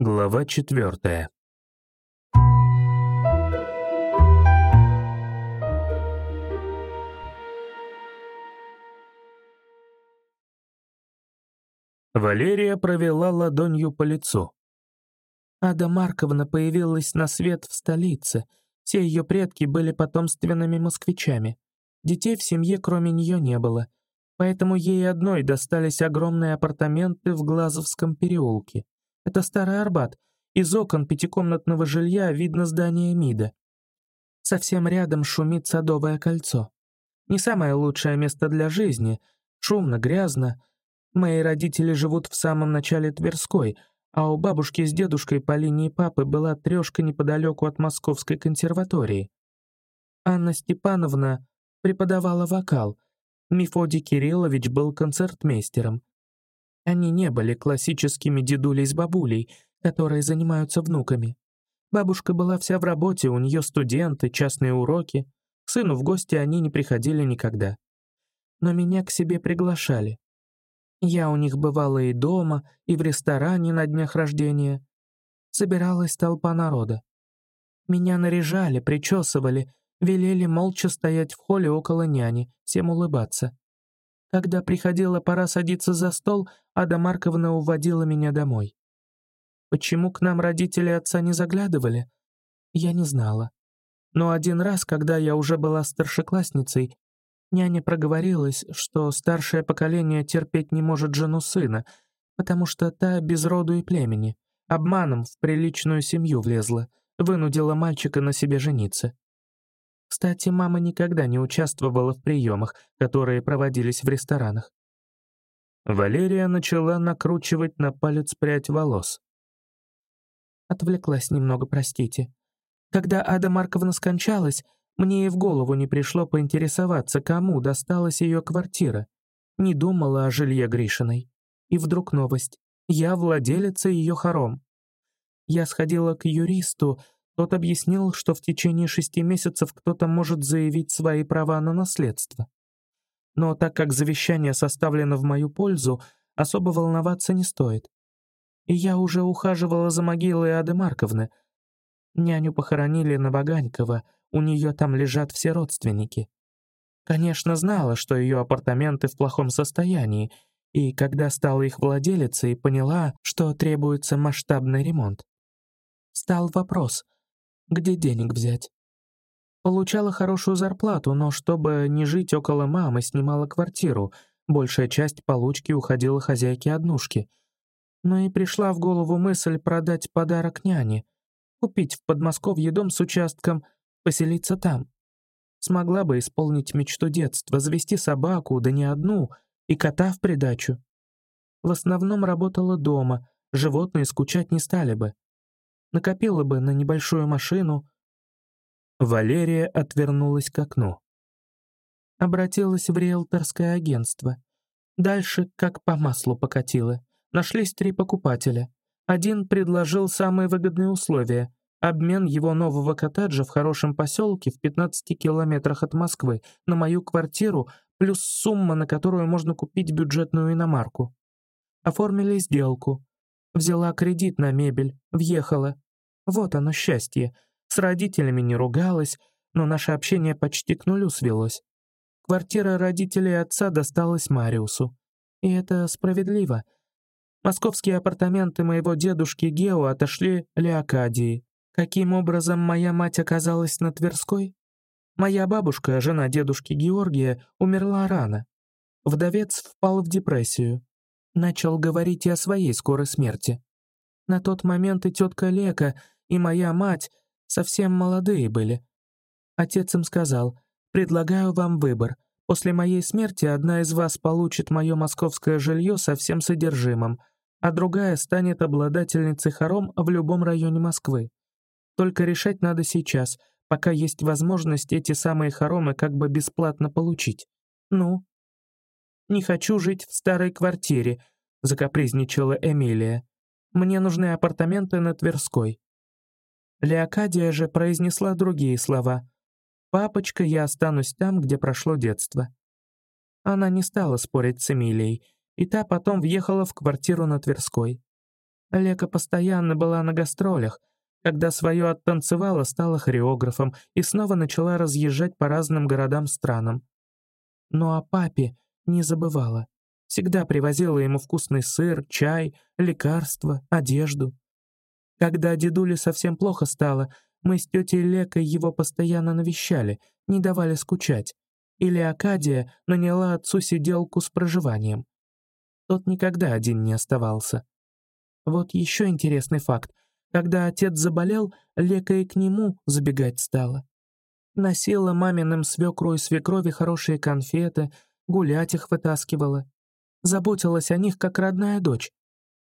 Глава четвертая. Валерия провела ладонью по лицу. Ада Марковна появилась на свет в столице. Все ее предки были потомственными москвичами. Детей в семье кроме нее не было, поэтому ей одной достались огромные апартаменты в Глазовском переулке. Это Старый Арбат. Из окон пятикомнатного жилья видно здание МИДа. Совсем рядом шумит Садовое кольцо. Не самое лучшее место для жизни. Шумно, грязно. Мои родители живут в самом начале Тверской, а у бабушки с дедушкой по линии папы была трешка неподалеку от Московской консерватории. Анна Степановна преподавала вокал. Мефодий Кириллович был концертмейстером. Они не были классическими дедулей с бабулей, которые занимаются внуками. Бабушка была вся в работе, у нее студенты, частные уроки. К сыну в гости они не приходили никогда. Но меня к себе приглашали. Я у них бывала и дома, и в ресторане на днях рождения. Собиралась толпа народа. Меня наряжали, причесывали, велели молча стоять в холле около няни, всем улыбаться. Когда приходила пора садиться за стол, Ада Марковна уводила меня домой. Почему к нам родители отца не заглядывали? Я не знала. Но один раз, когда я уже была старшеклассницей, няня проговорилась, что старшее поколение терпеть не может жену сына, потому что та без роду и племени, обманом в приличную семью влезла, вынудила мальчика на себе жениться. Кстати, мама никогда не участвовала в приемах, которые проводились в ресторанах. Валерия начала накручивать на палец прядь волос. Отвлеклась немного, простите. Когда Ада Марковна скончалась, мне и в голову не пришло поинтересоваться, кому досталась ее квартира. Не думала о жилье Гришиной. И вдруг новость. Я владелица ее хором. Я сходила к юристу, тот объяснил, что в течение шести месяцев кто-то может заявить свои права на наследство. Но так как завещание составлено в мою пользу, особо волноваться не стоит. И я уже ухаживала за могилой Ады Марковны. Няню похоронили на Баганькова, у нее там лежат все родственники. Конечно, знала, что ее апартаменты в плохом состоянии, и когда стала их владелицей, поняла, что требуется масштабный ремонт. Стал вопрос, где денег взять. Получала хорошую зарплату, но чтобы не жить около мамы, снимала квартиру. Большая часть получки уходила хозяйке однушки. Но и пришла в голову мысль продать подарок няне. Купить в Подмосковье дом с участком, поселиться там. Смогла бы исполнить мечту детства, завести собаку, да не одну, и кота в придачу. В основном работала дома, животные скучать не стали бы накопила бы на небольшую машину. Валерия отвернулась к окну. Обратилась в риэлторское агентство. Дальше как по маслу покатила. Нашлись три покупателя. Один предложил самые выгодные условия. Обмен его нового коттеджа в хорошем поселке в 15 километрах от Москвы на мою квартиру плюс сумма, на которую можно купить бюджетную иномарку. Оформили сделку. Взяла кредит на мебель, въехала. Вот оно счастье. С родителями не ругалась, но наше общение почти к нулю свелось. Квартира родителей отца досталась Мариусу. И это справедливо. Московские апартаменты моего дедушки Гео отошли Леокадии. Каким образом моя мать оказалась на Тверской? Моя бабушка, жена дедушки Георгия, умерла рано. Вдовец впал в депрессию. Начал говорить и о своей скорой смерти. На тот момент и тетка Лека — и моя мать совсем молодые были. Отец им сказал, «Предлагаю вам выбор. После моей смерти одна из вас получит мое московское жилье со всем содержимым, а другая станет обладательницей хором в любом районе Москвы. Только решать надо сейчас, пока есть возможность эти самые хоромы как бы бесплатно получить. Ну?» «Не хочу жить в старой квартире», — закапризничала Эмилия. «Мне нужны апартаменты на Тверской». Леокадия же произнесла другие слова. «Папочка, я останусь там, где прошло детство». Она не стала спорить с Эмилией, и та потом въехала в квартиру на Тверской. Лека постоянно была на гастролях. Когда свое оттанцевала, стала хореографом и снова начала разъезжать по разным городам-странам. Но о папе не забывала. Всегда привозила ему вкусный сыр, чай, лекарства, одежду. Когда дедуле совсем плохо стало, мы с тетей Лекой его постоянно навещали, не давали скучать. Или Акадия наняла отцу сиделку с проживанием. Тот никогда один не оставался. Вот еще интересный факт. Когда отец заболел, Лека и к нему забегать стала. Носила маминым свекру и свекрови хорошие конфеты, гулять их вытаскивала. Заботилась о них, как родная дочь.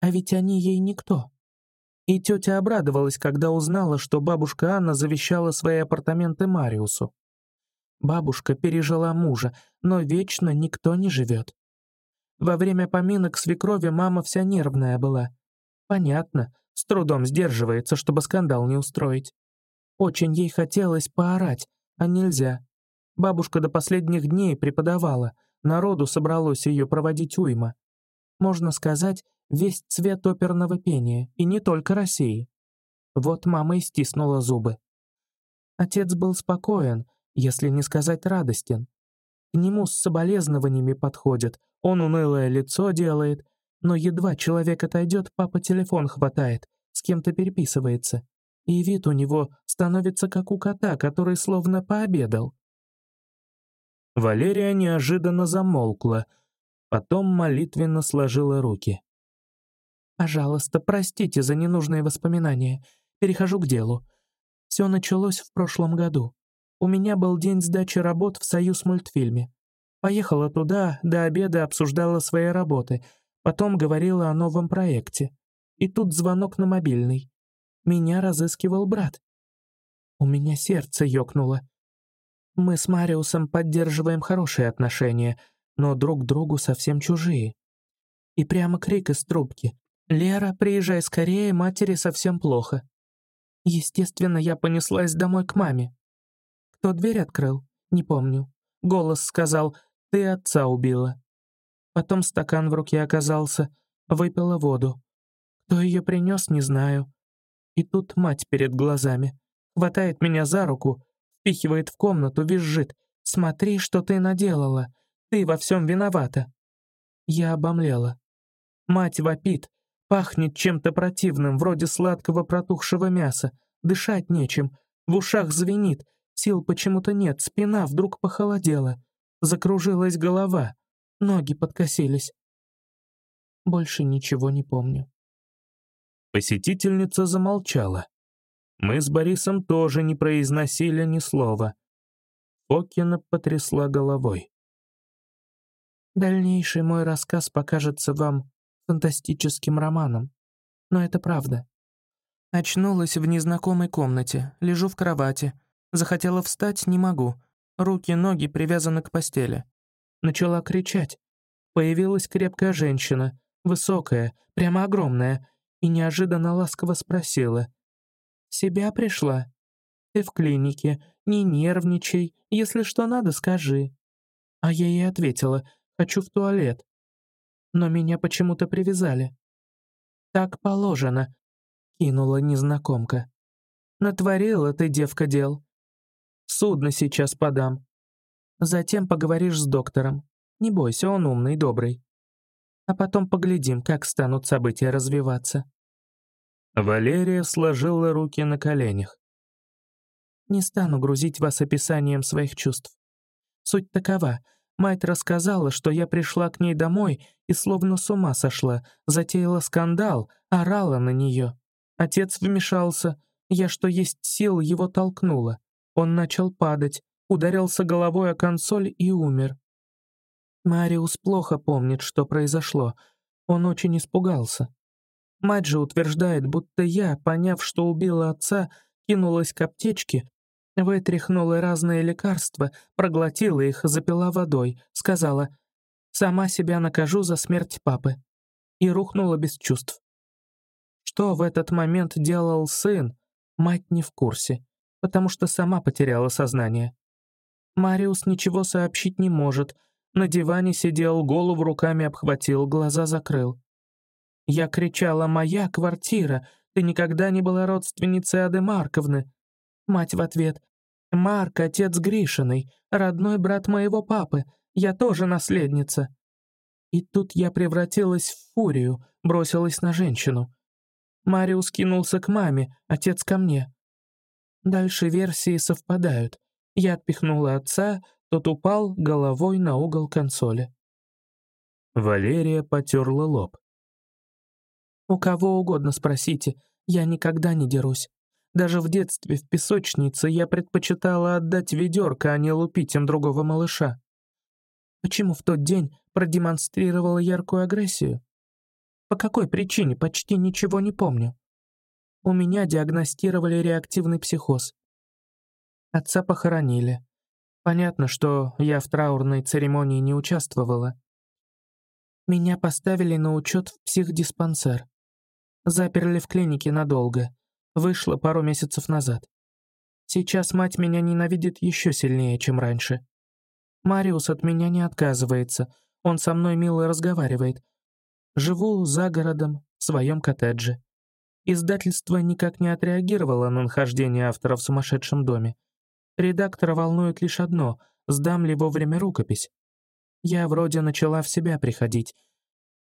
А ведь они ей никто. И тетя обрадовалась, когда узнала, что бабушка Анна завещала свои апартаменты Мариусу. Бабушка пережила мужа, но вечно никто не живет. Во время поминок свекрови мама вся нервная была. Понятно, с трудом сдерживается, чтобы скандал не устроить. Очень ей хотелось поорать, а нельзя. Бабушка до последних дней преподавала, народу собралось ее проводить уйма. Можно сказать, весь цвет оперного пения, и не только России. Вот мама и стиснула зубы. Отец был спокоен, если не сказать радостен. К нему с соболезнованиями подходит, он унылое лицо делает, но едва человек отойдет, папа телефон хватает, с кем-то переписывается. И вид у него становится как у кота, который словно пообедал. Валерия неожиданно замолкла, потом молитвенно сложила руки. «Пожалуйста, простите за ненужные воспоминания. Перехожу к делу. Все началось в прошлом году. У меня был день сдачи работ в «Союз мультфильме». Поехала туда, до обеда обсуждала свои работы, потом говорила о новом проекте. И тут звонок на мобильный. Меня разыскивал брат. У меня сердце ёкнуло. Мы с Мариусом поддерживаем хорошие отношения, но друг другу совсем чужие. И прямо крик из трубки. «Лера, приезжай скорее, матери совсем плохо». Естественно, я понеслась домой к маме. Кто дверь открыл? Не помню. Голос сказал «Ты отца убила». Потом стакан в руке оказался, выпила воду. Кто ее принес, не знаю. И тут мать перед глазами. Хватает меня за руку, впихивает в комнату, визжит. «Смотри, что ты наделала. Ты во всем виновата». Я обомлела. Мать вопит, пахнет чем-то противным, вроде сладкого протухшего мяса. Дышать нечем, в ушах звенит, Сил почему-то нет, спина вдруг похолодела. Закружилась голова, ноги подкосились. Больше ничего не помню. Посетительница замолчала. Мы с Борисом тоже не произносили ни слова. Фокина потрясла головой. Дальнейший мой рассказ покажется вам фантастическим романом. Но это правда. Очнулась в незнакомой комнате, лежу в кровати, Захотела встать, не могу. Руки, ноги привязаны к постели. Начала кричать. Появилась крепкая женщина, высокая, прямо огромная, и неожиданно ласково спросила. «Себя пришла? Ты в клинике, не нервничай, если что надо, скажи». А я ей ответила, «Хочу в туалет». Но меня почему-то привязали. «Так положено», — кинула незнакомка. «Натворила ты, девка, дел. Судно сейчас подам. Затем поговоришь с доктором. Не бойся, он умный, добрый. А потом поглядим, как станут события развиваться». Валерия сложила руки на коленях. «Не стану грузить вас описанием своих чувств. Суть такова. Мать рассказала, что я пришла к ней домой и словно с ума сошла, затеяла скандал, орала на нее. Отец вмешался, я что есть сил его толкнула. Он начал падать, ударился головой о консоль и умер. Мариус плохо помнит, что произошло. Он очень испугался. Мать же утверждает, будто я, поняв, что убила отца, кинулась к аптечке, вытряхнула разные лекарства, проглотила их, запила водой, сказала «Сама себя накажу за смерть папы» и рухнула без чувств. Что в этот момент делал сын, мать не в курсе потому что сама потеряла сознание. Мариус ничего сообщить не может. На диване сидел, голову руками обхватил, глаза закрыл. Я кричала «Моя квартира! Ты никогда не была родственницей Ады Марковны!» Мать в ответ «Марк — отец Гришиной, родной брат моего папы, я тоже наследница». И тут я превратилась в фурию, бросилась на женщину. Мариус кинулся к маме, отец ко мне. Дальше версии совпадают. Я отпихнула отца, тот упал головой на угол консоли. Валерия потерла лоб. «У кого угодно спросите, я никогда не дерусь. Даже в детстве в песочнице я предпочитала отдать ведерко, а не лупить им другого малыша. Почему в тот день продемонстрировала яркую агрессию? По какой причине, почти ничего не помню. У меня диагностировали реактивный психоз. Отца похоронили. Понятно, что я в траурной церемонии не участвовала. Меня поставили на учет в психдиспансер. Заперли в клинике надолго. Вышла пару месяцев назад. Сейчас мать меня ненавидит еще сильнее, чем раньше. Мариус от меня не отказывается. Он со мной мило разговаривает. Живу за городом, в своем коттедже. Издательство никак не отреагировало на нахождение автора в сумасшедшем доме. Редактора волнует лишь одно — сдам ли вовремя рукопись. Я вроде начала в себя приходить.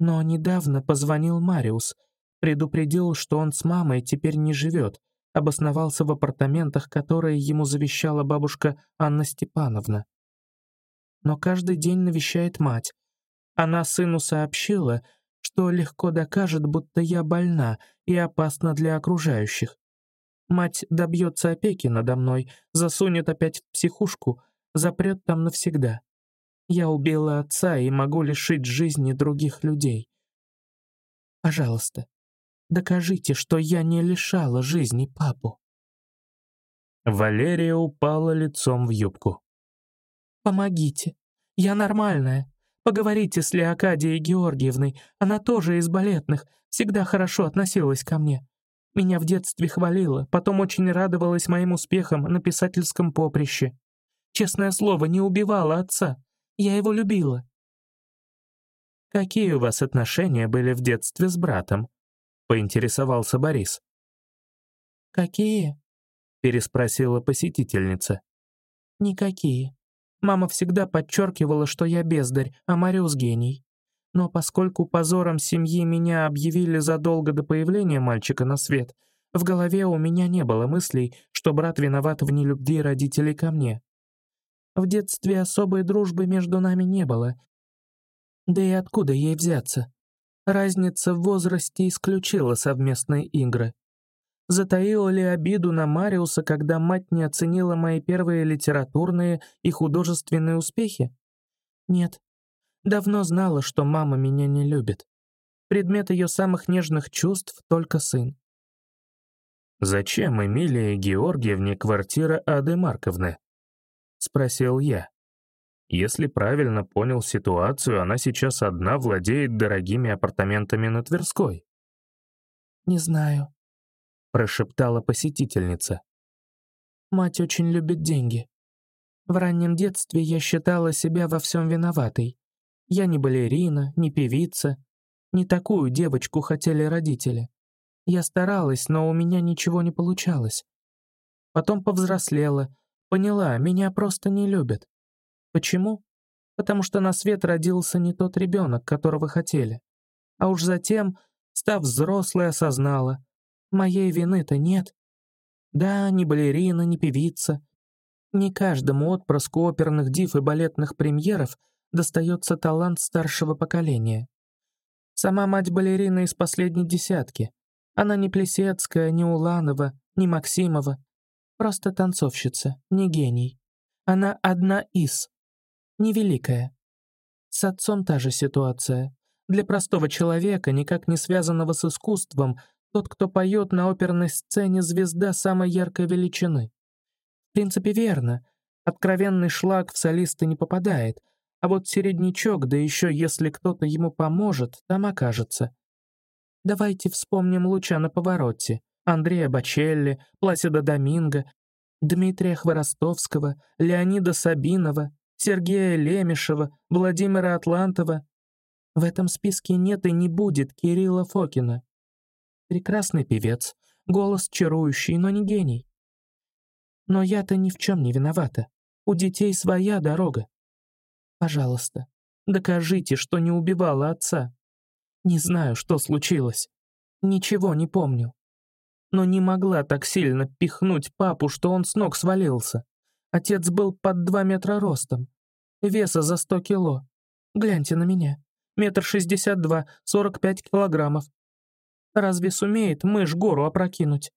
Но недавно позвонил Мариус — Предупредил, что он с мамой теперь не живет, обосновался в апартаментах, которые ему завещала бабушка Анна Степановна. Но каждый день навещает мать. Она сыну сообщила, что легко докажет, будто я больна и опасна для окружающих. Мать добьется опеки надо мной, засунет опять в психушку, запрет там навсегда. Я убила отца и могу лишить жизни других людей. Пожалуйста, Докажите, что я не лишала жизни папу». Валерия упала лицом в юбку. «Помогите. Я нормальная. Поговорите с Леокадией Георгиевной. Она тоже из балетных, всегда хорошо относилась ко мне. Меня в детстве хвалила, потом очень радовалась моим успехам на писательском поприще. Честное слово, не убивала отца. Я его любила». «Какие у вас отношения были в детстве с братом?» Поинтересовался Борис. «Какие?» — переспросила посетительница. «Никакие. Мама всегда подчеркивала, что я бездарь, а Мариус гений. Но поскольку позором семьи меня объявили задолго до появления мальчика на свет, в голове у меня не было мыслей, что брат виноват в нелюбви родителей ко мне. В детстве особой дружбы между нами не было. Да и откуда ей взяться? Разница в возрасте исключила совместные игры. Затаила ли обиду на Мариуса, когда мать не оценила мои первые литературные и художественные успехи? Нет. Давно знала, что мама меня не любит. Предмет ее самых нежных чувств — только сын. «Зачем Эмилии Георгиевне квартира Ады Марковны?» — спросил я. Если правильно понял ситуацию, она сейчас одна владеет дорогими апартаментами на Тверской. «Не знаю», — прошептала посетительница. «Мать очень любит деньги. В раннем детстве я считала себя во всем виноватой. Я не балерина, не певица. Не такую девочку хотели родители. Я старалась, но у меня ничего не получалось. Потом повзрослела, поняла, меня просто не любят. Почему? Потому что на свет родился не тот ребенок, которого хотели. А уж затем, став взрослой, осознала, моей вины-то нет. Да, ни балерина, ни певица. Не каждому отпрыску оперных див и балетных премьеров достается талант старшего поколения. Сама мать балерина из последней десятки. Она не Плесецкая, не Уланова, не Максимова. Просто танцовщица, не гений. Она одна из невеликая. С отцом та же ситуация. Для простого человека, никак не связанного с искусством, тот, кто поет на оперной сцене, звезда самой яркой величины. В принципе, верно. Откровенный шлак в солисты не попадает, а вот середнячок, да еще если кто-то ему поможет, там окажется. Давайте вспомним луча на повороте. Андрея Бачелли, Пласида Доминго, Дмитрия Хворостовского, Леонида Сабинова, Сергея Лемешева, Владимира Атлантова. В этом списке нет и не будет Кирилла Фокина. Прекрасный певец, голос чарующий, но не гений. Но я-то ни в чем не виновата. У детей своя дорога. Пожалуйста, докажите, что не убивала отца. Не знаю, что случилось. Ничего не помню. Но не могла так сильно пихнуть папу, что он с ног свалился. Отец был под два метра ростом. Веса за сто кило. Гляньте на меня. Метр шестьдесят два, сорок пять килограммов. Разве сумеет мышь гору опрокинуть?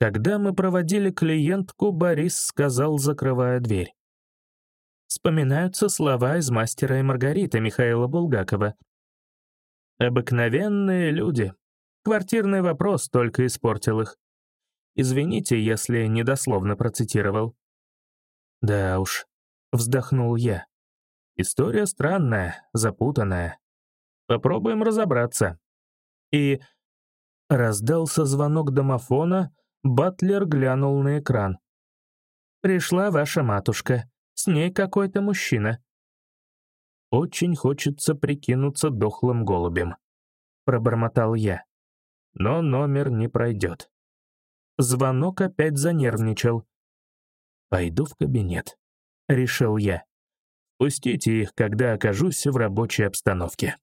Когда мы проводили клиентку, Борис сказал, закрывая дверь. Вспоминаются слова из «Мастера и Маргариты» Михаила Булгакова. «Обыкновенные люди. Квартирный вопрос только испортил их. Извините, если недословно процитировал». «Да уж», — вздохнул я. «История странная, запутанная. Попробуем разобраться». И раздался звонок домофона, Батлер глянул на экран. «Пришла ваша матушка. С ней какой-то мужчина». «Очень хочется прикинуться дохлым голубем», — пробормотал я. Но номер не пройдет. Звонок опять занервничал. «Пойду в кабинет», — решил я. «Пустите их, когда окажусь в рабочей обстановке».